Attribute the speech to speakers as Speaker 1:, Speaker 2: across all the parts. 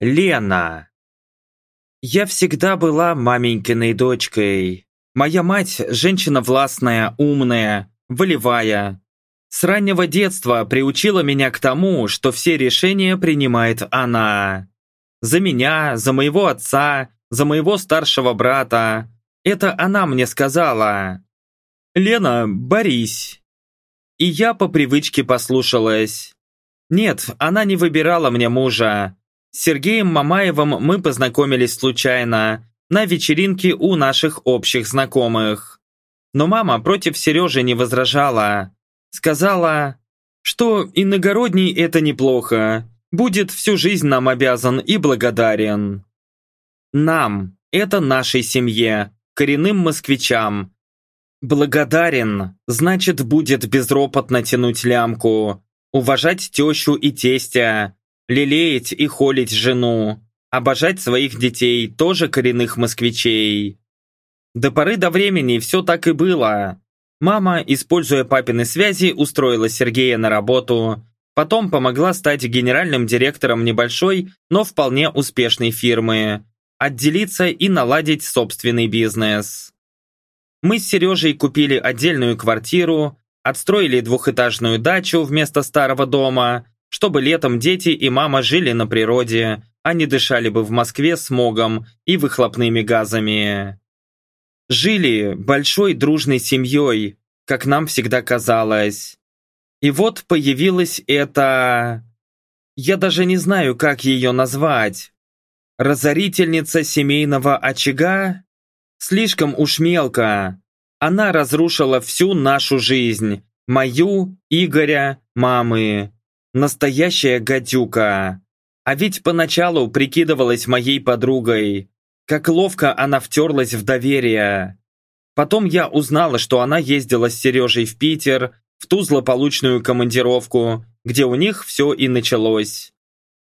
Speaker 1: Лена. Я всегда была маменькиной дочкой. Моя мать – женщина властная, умная, волевая. С раннего детства приучила меня к тому, что все решения принимает она. За меня, за моего отца, за моего старшего брата. Это она мне сказала. «Лена, борись». И я по привычке послушалась. Нет, она не выбирала мне мужа. С Сергеем Мамаевым мы познакомились случайно, на вечеринке у наших общих знакомых. Но мама против Сережи не возражала. Сказала, что иногородний это неплохо, будет всю жизнь нам обязан и благодарен. Нам, это нашей семье, коренным москвичам. Благодарен, значит будет безропотно тянуть лямку, уважать тещу и тестя, лелеять и холить жену, обожать своих детей, тоже коренных москвичей. До поры до времени все так и было. Мама, используя папины связи, устроила Сергея на работу, потом помогла стать генеральным директором небольшой, но вполне успешной фирмы, отделиться и наладить собственный бизнес. Мы с Сережей купили отдельную квартиру, отстроили двухэтажную дачу вместо старого дома, чтобы летом дети и мама жили на природе, а не дышали бы в Москве смогом и выхлопными газами. Жили большой дружной семьей, как нам всегда казалось. И вот появилась эта... Я даже не знаю, как ее назвать. Разорительница семейного очага? Слишком уж мелко. Она разрушила всю нашу жизнь. Мою, Игоря, мамы. Настоящая гадюка. А ведь поначалу прикидывалась моей подругой. Как ловко она втерлась в доверие. Потом я узнала, что она ездила с Сережей в Питер, в ту злополучную командировку, где у них все и началось.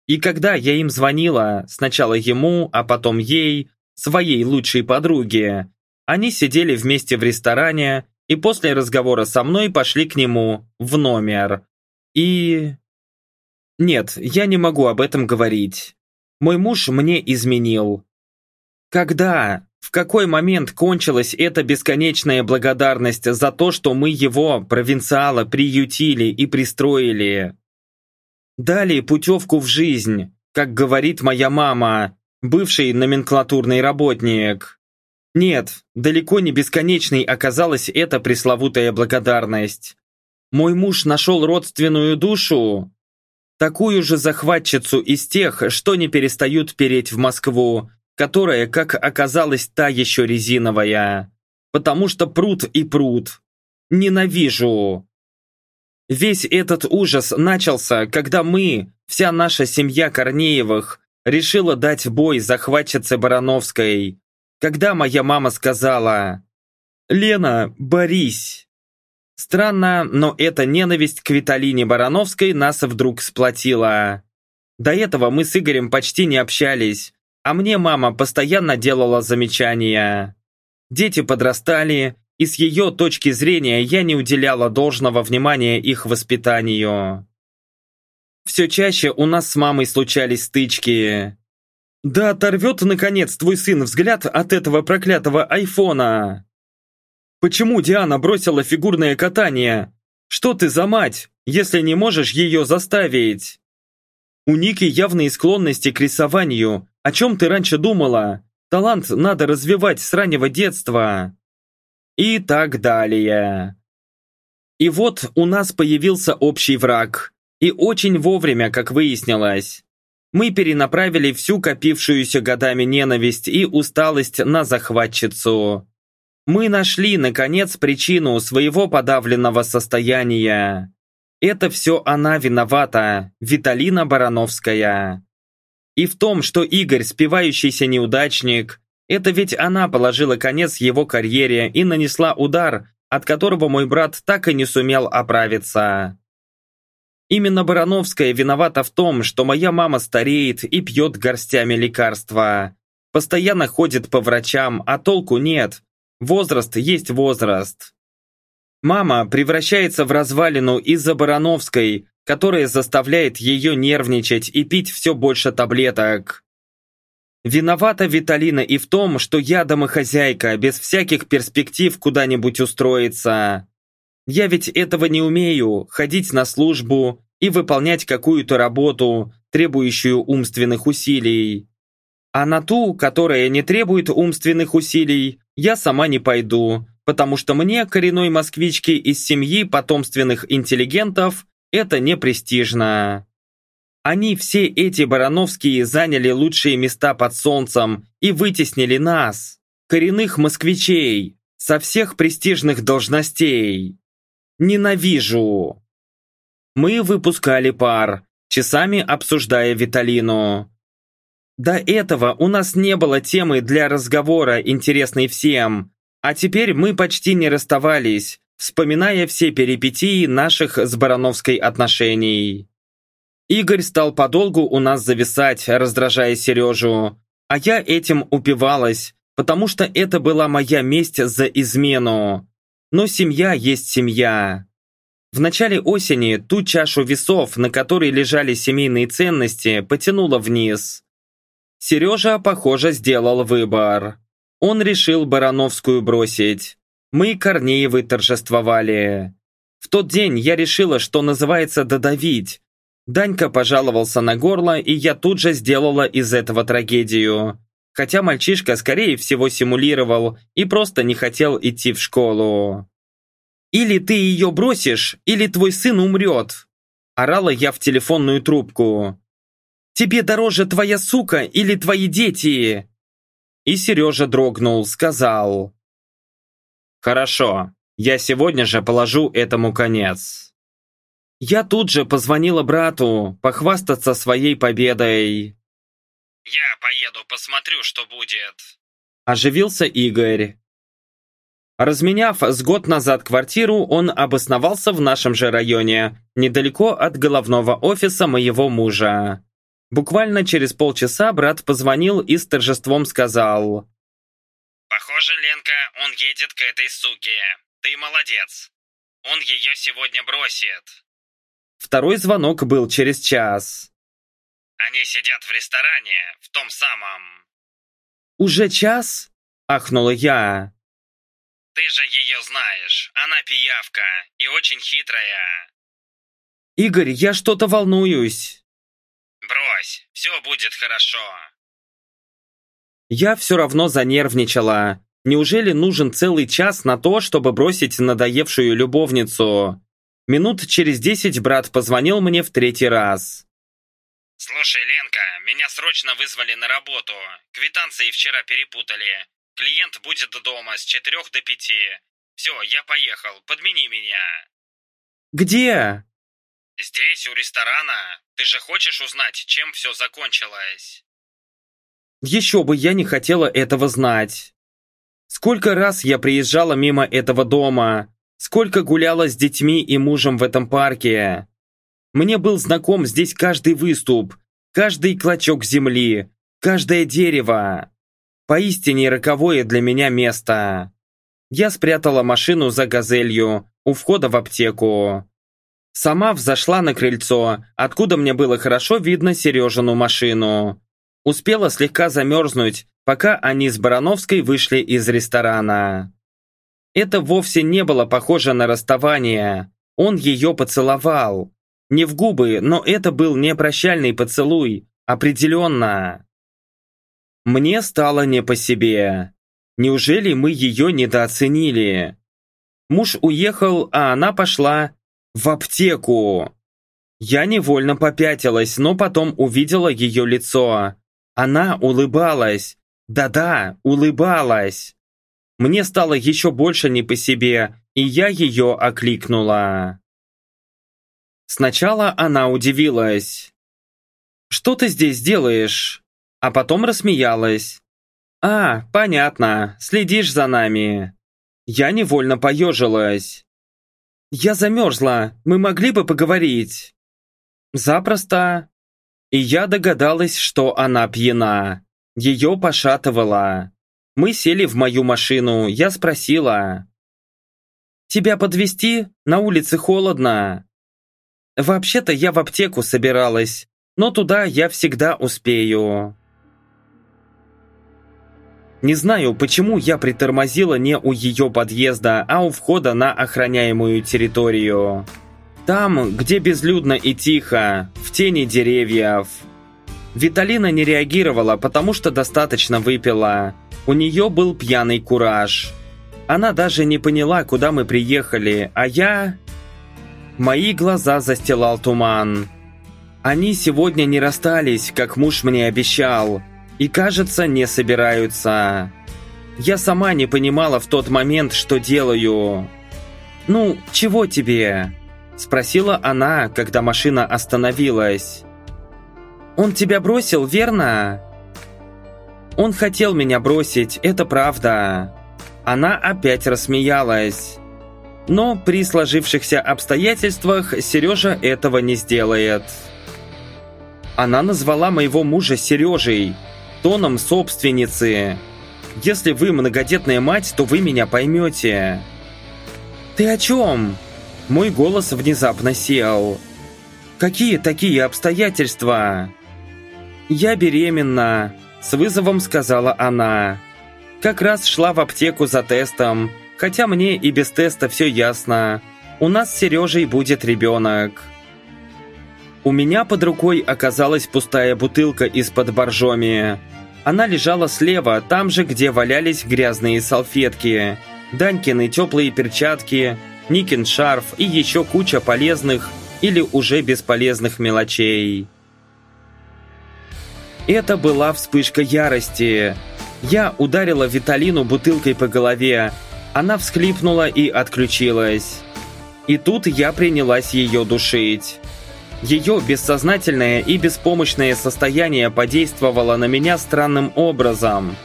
Speaker 1: И когда я им звонила, сначала ему, а потом ей, своей лучшей подруге, они сидели вместе в ресторане и после разговора со мной пошли к нему в номер. И... Нет, я не могу об этом говорить. Мой муж мне изменил. Когда, в какой момент кончилась эта бесконечная благодарность за то, что мы его, провинциала, приютили и пристроили? Дали путевку в жизнь, как говорит моя мама, бывший номенклатурный работник. Нет, далеко не бесконечной оказалась эта пресловутая благодарность. Мой муж нашел родственную душу, Такую же захватчицу из тех, что не перестают переть в Москву, которая, как оказалось, та еще резиновая. Потому что пруд и пруд. Ненавижу. Весь этот ужас начался, когда мы, вся наша семья Корнеевых, решила дать бой захватчице Барановской. Когда моя мама сказала «Лена, борись!» Странно, но эта ненависть к Виталине Барановской нас вдруг сплотила. До этого мы с Игорем почти не общались, а мне мама постоянно делала замечания. Дети подрастали, и с ее точки зрения я не уделяла должного внимания их воспитанию. Все чаще у нас с мамой случались стычки. «Да оторвет, наконец, твой сын взгляд от этого проклятого айфона!» Почему Диана бросила фигурное катание? Что ты за мать, если не можешь ее заставить? У Ники явные склонности к рисованию. О чем ты раньше думала? Талант надо развивать с раннего детства. И так далее. И вот у нас появился общий враг. И очень вовремя, как выяснилось. Мы перенаправили всю копившуюся годами ненависть и усталость на захватчицу. Мы нашли, наконец, причину своего подавленного состояния. Это все она виновата, Виталина Барановская. И в том, что Игорь спивающийся неудачник, это ведь она положила конец его карьере и нанесла удар, от которого мой брат так и не сумел оправиться. Именно Барановская виновата в том, что моя мама стареет и пьет горстями лекарства. Постоянно ходит по врачам, а толку нет, Возраст есть возраст. Мама превращается в развалину из-за Барановской, которое заставляет ее нервничать и пить все больше таблеток. Виновата Виталина и в том, что я домохозяйка, без всяких перспектив куда-нибудь устроиться. Я ведь этого не умею, ходить на службу и выполнять какую-то работу, требующую умственных усилий. А на ту, которая не требует умственных усилий, я сама не пойду, потому что мне, коренной москвичке из семьи потомственных интеллигентов, это не престижно. Они все эти Барановские заняли лучшие места под солнцем и вытеснили нас, коренных москвичей, со всех престижных должностей. Ненавижу. Мы выпускали пар, часами обсуждая Виталину. До этого у нас не было темы для разговора, интересной всем, а теперь мы почти не расставались, вспоминая все перипетии наших с Барановской отношений. Игорь стал подолгу у нас зависать, раздражая Сережу, а я этим упивалась, потому что это была моя месть за измену. Но семья есть семья. В начале осени ту чашу весов, на которой лежали семейные ценности, потянуло вниз. Сережа, похоже, сделал выбор. Он решил Барановскую бросить. Мы Корнеевы торжествовали. В тот день я решила, что называется додавить, Данька пожаловался на горло, и я тут же сделала из этого трагедию. Хотя мальчишка, скорее всего, симулировал и просто не хотел идти в школу. «Или ты ее бросишь, или твой сын умрет!» Орала я в телефонную трубку. «Тебе дороже твоя сука или твои дети?» И Сережа дрогнул, сказал. «Хорошо, я сегодня же положу этому конец». Я тут же позвонила брату, похвастаться своей победой.
Speaker 2: «Я поеду, посмотрю, что будет», –
Speaker 1: оживился Игорь. Разменяв с год назад квартиру, он обосновался в нашем же районе, недалеко от головного офиса моего мужа. Буквально через полчаса брат позвонил и с торжеством сказал.
Speaker 2: «Похоже, Ленка, он едет к этой суке. Ты молодец. Он ее сегодня бросит.
Speaker 1: Второй звонок был через час.
Speaker 2: «Они сидят в ресторане, в том самом».
Speaker 1: «Уже час?» – ахнула я.
Speaker 2: «Ты же ее знаешь, она пиявка и очень хитрая».
Speaker 1: «Игорь, я что-то волнуюсь».
Speaker 2: «Брось, все будет хорошо».
Speaker 1: Я все равно занервничала. Неужели нужен целый час на то, чтобы бросить надоевшую любовницу? Минут через десять брат позвонил мне в третий раз.
Speaker 2: «Слушай, Ленка, меня срочно вызвали на работу. Квитанции вчера перепутали. Клиент будет дома с четырех до пяти. Все, я поехал, подмени меня».
Speaker 1: «Где?»
Speaker 2: «Здесь, у ресторана. Ты же хочешь узнать, чем все закончилось?»
Speaker 1: Еще бы я не хотела этого знать. Сколько раз я приезжала мимо этого дома, Сколько гуляла с детьми и мужем в этом парке. Мне был знаком здесь каждый выступ, каждый клочок земли, каждое дерево. Поистине роковое для меня место. Я спрятала машину за газелью у входа в аптеку. Сама взошла на крыльцо, откуда мне было хорошо видно Сережину машину. Успела слегка замерзнуть, пока они с Барановской вышли из ресторана. Это вовсе не было похоже на расставание. Он ее поцеловал. Не в губы, но это был не прощальный поцелуй. Определенно. Мне стало не по себе. Неужели мы ее недооценили? Муж уехал, а она пошла в аптеку. Я невольно попятилась, но потом увидела ее лицо. Она улыбалась. Да-да, улыбалась. Мне стало еще больше не по себе, и я ее окликнула. Сначала она удивилась. «Что ты здесь делаешь?» А потом рассмеялась. «А, понятно, следишь за нами». Я невольно поежилась. «Я замерзла, мы могли бы поговорить?» «Запросто». И я догадалась, что она пьяна. Ее пошатывала. Мы сели в мою машину, я спросила. «Тебя подвезти? На улице холодно». Вообще-то я в аптеку собиралась, но туда я всегда успею. Не знаю, почему я притормозила не у ее подъезда, а у входа на охраняемую территорию. Там, где безлюдно и тихо, в тени деревьев. Виталина не реагировала, потому что достаточно выпила. У нее был пьяный кураж. Она даже не поняла, куда мы приехали, а я... Мои глаза застилал туман. Они сегодня не расстались, как муж мне обещал, и, кажется, не собираются. Я сама не понимала в тот момент, что делаю. «Ну, чего тебе?» Спросила она, когда машина остановилась. «Он тебя бросил, верно?» «Он хотел меня бросить, это правда». Она опять рассмеялась. Но при сложившихся обстоятельствах Сережа этого не сделает. Она назвала моего мужа Сережей, тоном собственницы. Если вы многодетная мать, то вы меня поймете. «Ты о чем?» Мой голос внезапно сел. «Какие такие обстоятельства?» «Я беременна», — с вызовом сказала она. «Как раз шла в аптеку за тестом, хотя мне и без теста все ясно. У нас с Сережей будет ребенок». У меня под рукой оказалась пустая бутылка из-под боржоми. Она лежала слева, там же, где валялись грязные салфетки, Данькины теплые перчатки, Никин шарф и еще куча полезных или уже бесполезных мелочей. Это была вспышка ярости. Я ударила Виталину бутылкой по голове. Она всхлипнула и отключилась. И тут я принялась ее душить. Ее бессознательное и беспомощное состояние подействовало на меня странным образом.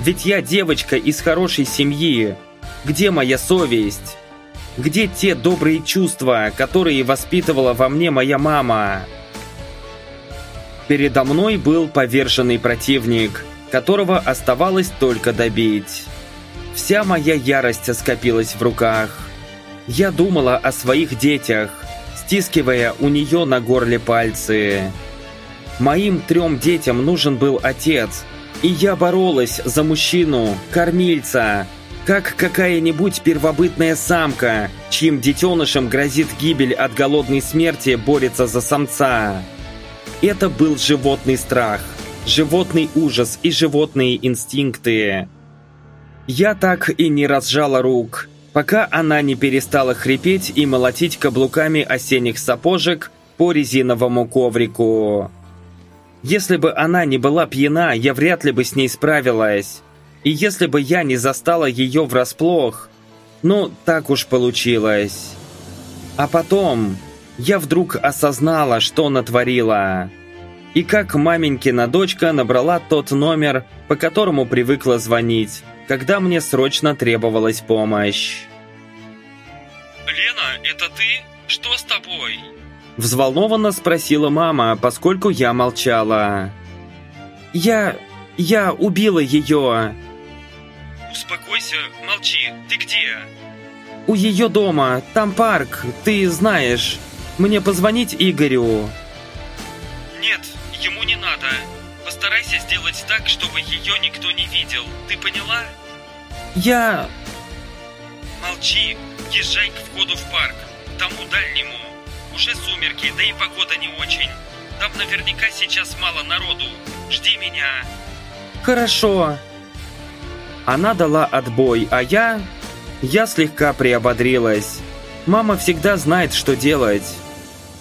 Speaker 1: Ведь я девочка из хорошей семьи. Где моя совесть? Где те добрые чувства, которые воспитывала во мне моя мама? Передо мной был поверженный противник, которого оставалось только добить. Вся моя ярость скопилась в руках. Я думала о своих детях, стискивая у нее на горле пальцы. Моим трем детям нужен был отец, и я боролась за мужчину, кормильца, как какая-нибудь первобытная самка, чьим детенышам грозит гибель от голодной смерти, борется за самца. Это был животный страх, животный ужас и животные инстинкты. Я так и не разжала рук, пока она не перестала хрипеть и молотить каблуками осенних сапожек по резиновому коврику. Если бы она не была пьяна, я вряд ли бы с ней справилась. И если бы я не застала ее врасплох, ну, так уж получилось. А потом я вдруг осознала, что натворила. И как маменькина дочка набрала тот номер, по которому привыкла звонить, когда мне срочно требовалась помощь.
Speaker 2: «Лена, это ты? Что с тобой?»
Speaker 1: Взволнованно спросила мама, поскольку я молчала. «Я... я убила ее!»
Speaker 2: «Успокойся, молчи, ты где?»
Speaker 1: «У ее дома, там парк, ты знаешь. Мне позвонить Игорю?»
Speaker 2: «Нет, ему не надо. Постарайся сделать так, чтобы ее никто не видел. Ты поняла?»
Speaker 1: «Я...»
Speaker 2: «Молчи, езжай к входу в парк, тому дальнему. Уже сумерки, да и погода не очень. Там наверняка сейчас мало народу. Жди меня».
Speaker 1: «Хорошо». Она дала отбой, а я... Я слегка приободрилась. Мама всегда знает, что делать.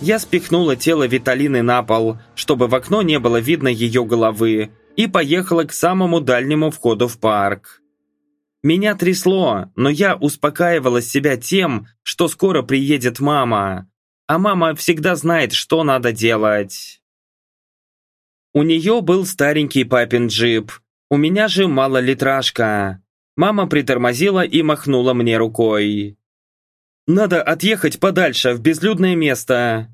Speaker 1: Я спихнула тело Виталины на пол, чтобы в окно не было видно ее головы, и поехала к самому дальнему входу в парк. Меня трясло, но я успокаивала себя тем, что скоро приедет мама. А мама всегда знает, что надо делать. У нее был старенький папин джип. У меня же малолитражка. Мама притормозила и махнула мне рукой. «Надо отъехать подальше, в безлюдное место».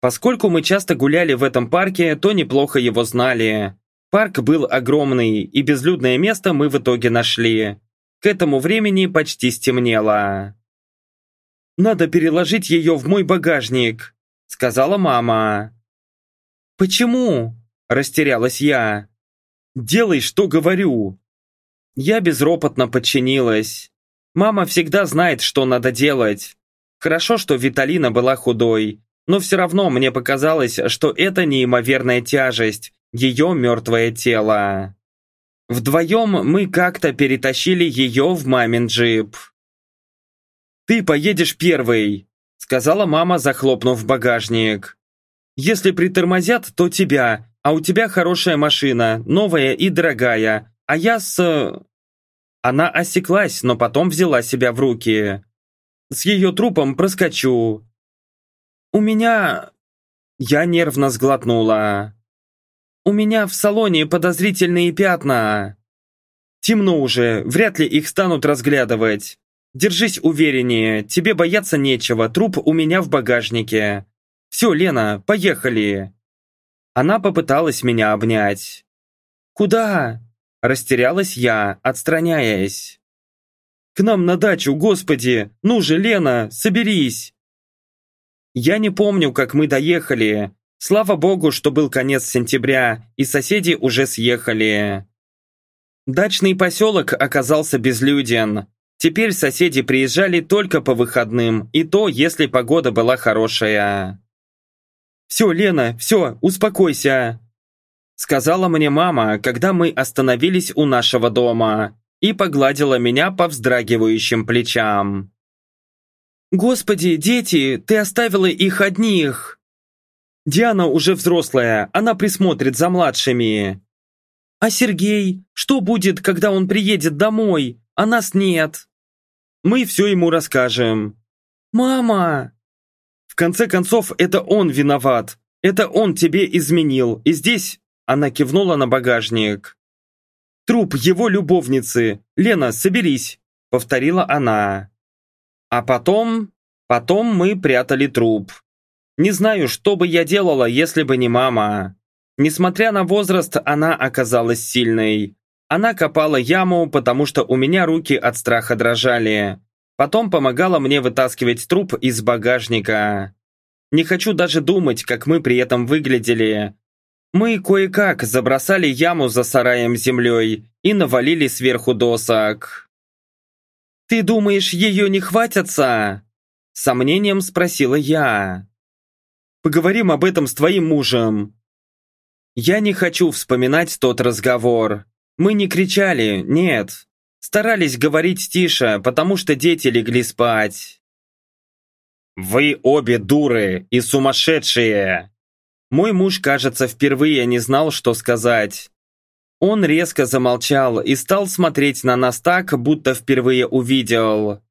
Speaker 1: Поскольку мы часто гуляли в этом парке, то неплохо его знали. Парк был огромный, и безлюдное место мы в итоге нашли. К этому времени почти стемнело. «Надо переложить ее в мой багажник», сказала мама. «Почему?» – растерялась я. «Делай, что говорю!» Я безропотно подчинилась. Мама всегда знает, что надо делать. Хорошо, что Виталина была худой, но все равно мне показалось, что это неимоверная тяжесть, ее мертвое тело. Вдвоем мы как-то перетащили ее в мамин джип. «Ты поедешь первый», — сказала мама, захлопнув багажник. «Если притормозят, то тебя, а у тебя хорошая машина, новая и дорогая, а я с...» Она осеклась, но потом взяла себя в руки. «С ее трупом проскочу». «У меня...» Я нервно сглотнула. «У меня в салоне подозрительные пятна». «Темно уже, вряд ли их станут разглядывать. Держись увереннее, тебе бояться нечего, труп у меня в багажнике. Все, Лена, поехали!» Она попыталась меня обнять. «Куда?» – растерялась я, отстраняясь. «К нам на дачу, господи! Ну же, Лена, соберись!» Я не помню, как мы доехали. Слава богу, что был конец сентября, и соседи уже съехали. Дачный поселок оказался безлюден. Теперь соседи приезжали только по выходным, и то, если погода была хорошая. «Все, Лена, все, успокойся!» Сказала мне мама, когда мы остановились у нашего дома, и погладила меня по вздрагивающим плечам. «Господи, дети, ты оставила их одних!» «Диана уже взрослая, она присмотрит за младшими!» «А Сергей? Что будет, когда он приедет домой? А нас нет!» Мы все ему расскажем. Мама! В конце концов, это он виноват. Это он тебе изменил. И здесь она кивнула на багажник. Труп его любовницы. Лена, соберись, повторила она. А потом... Потом мы прятали труп. Не знаю, что бы я делала, если бы не мама. Несмотря на возраст, она оказалась сильной. Она копала яму, потому что у меня руки от страха дрожали. Потом помогала мне вытаскивать труп из багажника. Не хочу даже думать, как мы при этом выглядели. Мы кое-как забросали яму за сараем землей и навалили сверху досок. «Ты думаешь, ее не хватятся?» Сомнением спросила я. «Поговорим об этом с твоим мужем». Я не хочу вспоминать тот разговор. Мы не кричали, нет. Старались говорить тише, потому что дети легли спать. «Вы обе дуры и сумасшедшие!» Мой муж, кажется, впервые не знал, что сказать. Он резко замолчал и стал смотреть на нас так, будто впервые увидел.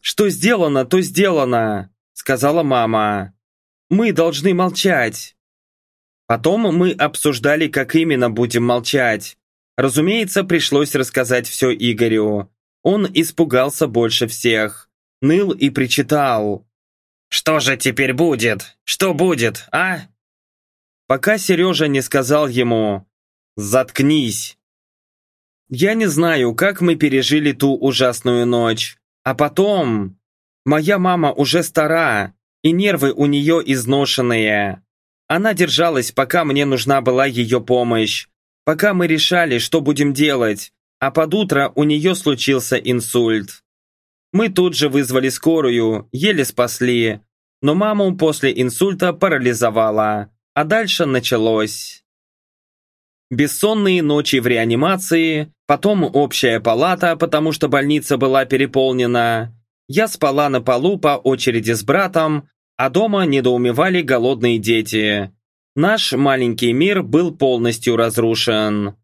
Speaker 1: «Что сделано, то сделано», — сказала мама. «Мы должны молчать». Потом мы обсуждали, как именно будем молчать. Разумеется, пришлось рассказать все Игорю. Он испугался больше всех. Ныл и причитал. «Что же теперь будет? Что будет, а?» Пока Сережа не сказал ему «Заткнись!». Я не знаю, как мы пережили ту ужасную ночь. А потом... Моя мама уже стара, и нервы у нее изношенные. Она держалась, пока мне нужна была ее помощь, пока мы решали, что будем делать, а под утро у нее случился инсульт. Мы тут же вызвали скорую, еле спасли, но маму после инсульта парализовала, а дальше началось. Бессонные ночи в реанимации, потом общая палата, потому что больница была переполнена. Я спала на полу по очереди с братом, а дома недоумевали голодные дети. Наш маленький мир был полностью разрушен.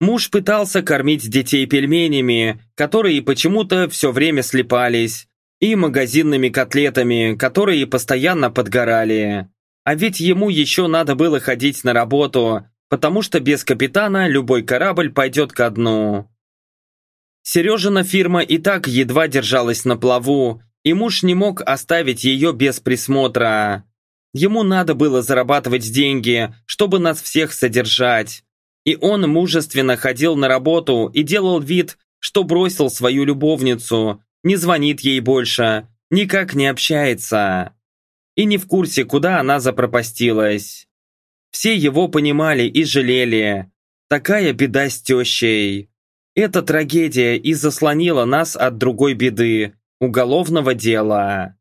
Speaker 1: Муж пытался кормить детей пельменями, которые почему-то все время слепались, и магазинными котлетами, которые постоянно подгорали. А ведь ему еще надо было ходить на работу, потому что без капитана любой корабль пойдет ко дну. Сережина фирма и так едва держалась на плаву, и муж не мог оставить ее без присмотра. Ему надо было зарабатывать деньги, чтобы нас всех содержать. И он мужественно ходил на работу и делал вид, что бросил свою любовницу, не звонит ей больше, никак не общается. и не в курсе, куда она запропастилась. Все его понимали и жалели. Такая беда с тещей. Эта трагедия и заслонила нас от другой беды – уголовного дела.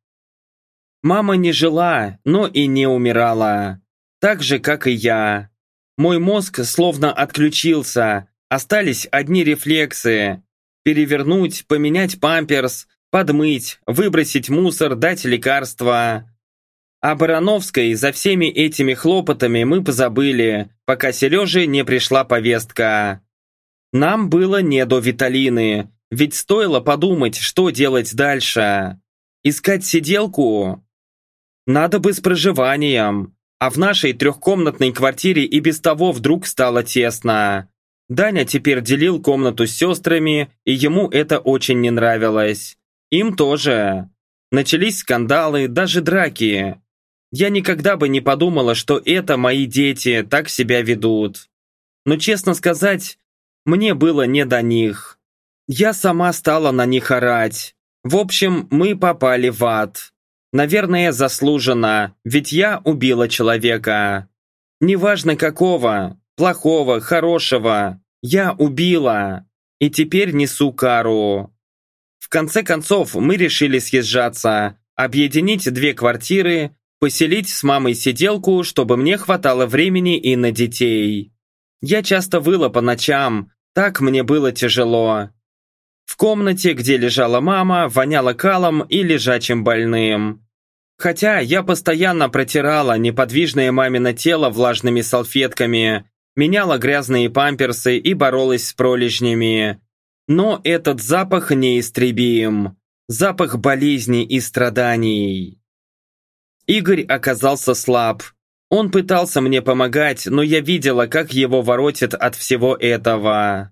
Speaker 1: Мама не жила, но и не умирала. Так же, как и я. Мой мозг словно отключился, остались одни рефлексы. Перевернуть, поменять памперс, подмыть, выбросить мусор, дать лекарства. О Барановской за всеми этими хлопотами мы позабыли, пока Сереже не пришла повестка. Нам было не до Виталины, ведь стоило подумать, что делать дальше. Искать сиделку? Надо бы с проживанием, а в нашей трехкомнатной квартире и без того вдруг стало тесно. Даня теперь делил комнату с сестрами, и ему это очень не нравилось. Им тоже. Начались скандалы, даже драки. Я никогда бы не подумала, что это мои дети так себя ведут. Но честно сказать, мне было не до них. Я сама стала на них орать. В общем, мы попали в ад. Наверное, заслуженно, ведь я убила человека. Неважно какого, плохого, хорошего, я убила. И теперь несу кару. В конце концов, мы решили съезжаться, объединить две квартиры, поселить с мамой сиделку, чтобы мне хватало времени и на детей. Я часто выла по ночам, так мне было тяжело. В комнате, где лежала мама, воняло калом и лежачим больным. Хотя я постоянно протирала неподвижное мамино тело влажными салфетками, меняла грязные памперсы и боролась с пролежнями. Но этот запах неистребим. Запах болезни и страданий. Игорь оказался слаб. Он пытался мне помогать, но я видела, как его воротит от всего этого.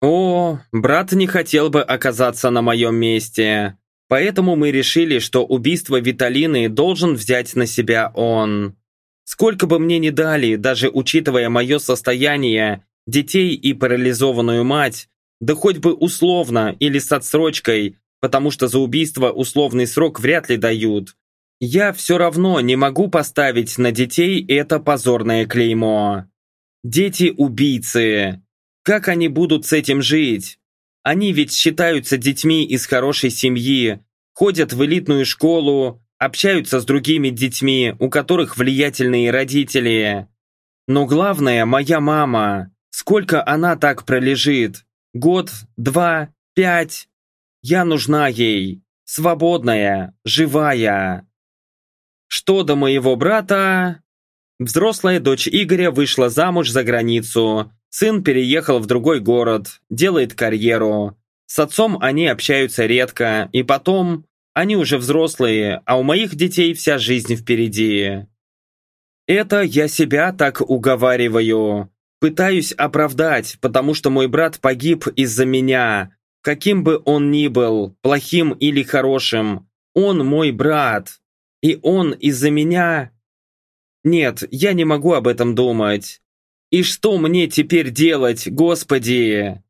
Speaker 1: О, брат не хотел бы оказаться на моем месте. Поэтому мы решили, что убийство Виталины должен взять на себя он. Сколько бы мне ни дали, даже учитывая мое состояние, детей и парализованную мать, да хоть бы условно или с отсрочкой, потому что за убийство условный срок вряд ли дают, я все равно не могу поставить на детей это позорное клеймо. Дети-убийцы. Как они будут с этим жить? Они ведь считаются детьми из хорошей семьи, ходят в элитную школу, общаются с другими детьми, у которых влиятельные родители. Но главное, моя мама. Сколько она так пролежит? Год, два, пять? Я нужна ей. Свободная, живая. Что до моего брата... Взрослая дочь Игоря вышла замуж за границу, Сын переехал в другой город, делает карьеру. С отцом они общаются редко, и потом, они уже взрослые, а у моих детей вся жизнь впереди. Это я себя так уговариваю. Пытаюсь оправдать, потому что мой брат погиб из-за меня. Каким бы он ни был, плохим или хорошим, он мой брат. И он из-за меня... Нет, я не могу об этом думать. И что мне теперь делать, Господи?